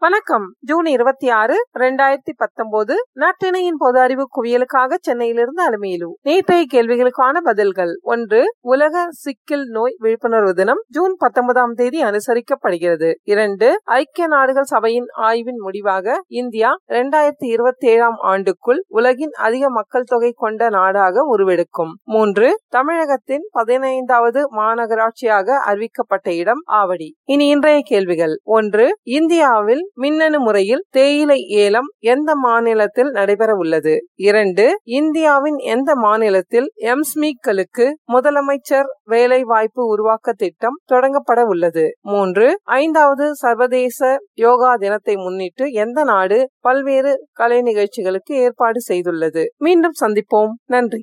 வணக்கம். ஜூன் இருபத்தி ஆறு இரண்டாயிரத்தி பத்தொன்பது நாட்டினையின் பொது அறிவு குவியலுக்காக சென்னையிலிருந்து அலுமையிலு. நேற்றைய கேள்விகளுக்கான பதில்கள். ஒன்று உலக சிக்கில் நோய் விழிப்புணர்வு தினம் ஜூன் பத்தொன்பதாம் தேதி அனுசரிக்கப்படுகிறது. இரண்டு ஐக்கிய நாடுகள் சபையின் ஆய்வின் முடிவாக இந்தியா இரண்டாயிரத்தி இருபத்தி ஏழாம் ஆண்டுக்குள் உலகின் அதிக மக்கள் தொகை கொண்ட நாடாக உருவெடுக்கும். மூன்று தமிழகத்தின் பதினைந்தாவது மாநகராட்சியாக அறிவிக்கப்பட்ட இடம் ஆவடி. இனி இன்றைய கேள்விகள். ஒன்று இந்தியாவில் மின்னணு முறையில் தேயிலை ஏலம் எந்த மாநிலத்தில் நடைபெற உள்ளது இரண்டு இந்தியாவின் எந்த மாநிலத்தில் எம்ஸ்மீக்களுக்கு முதலமைச்சர் வேலை வாய்ப்பு உருவாக்க திட்டம் தொடங்கப்பட உள்ளது மூன்று ஐந்தாவது சர்வதேச யோகா தினத்தை முன்னிட்டு எந்த நாடு பல்வேறு கலை நிகழ்ச்சிகளுக்கு ஏற்பாடு செய்துள்ளது? மீண்டும் சந்திப்போம். நன்றி.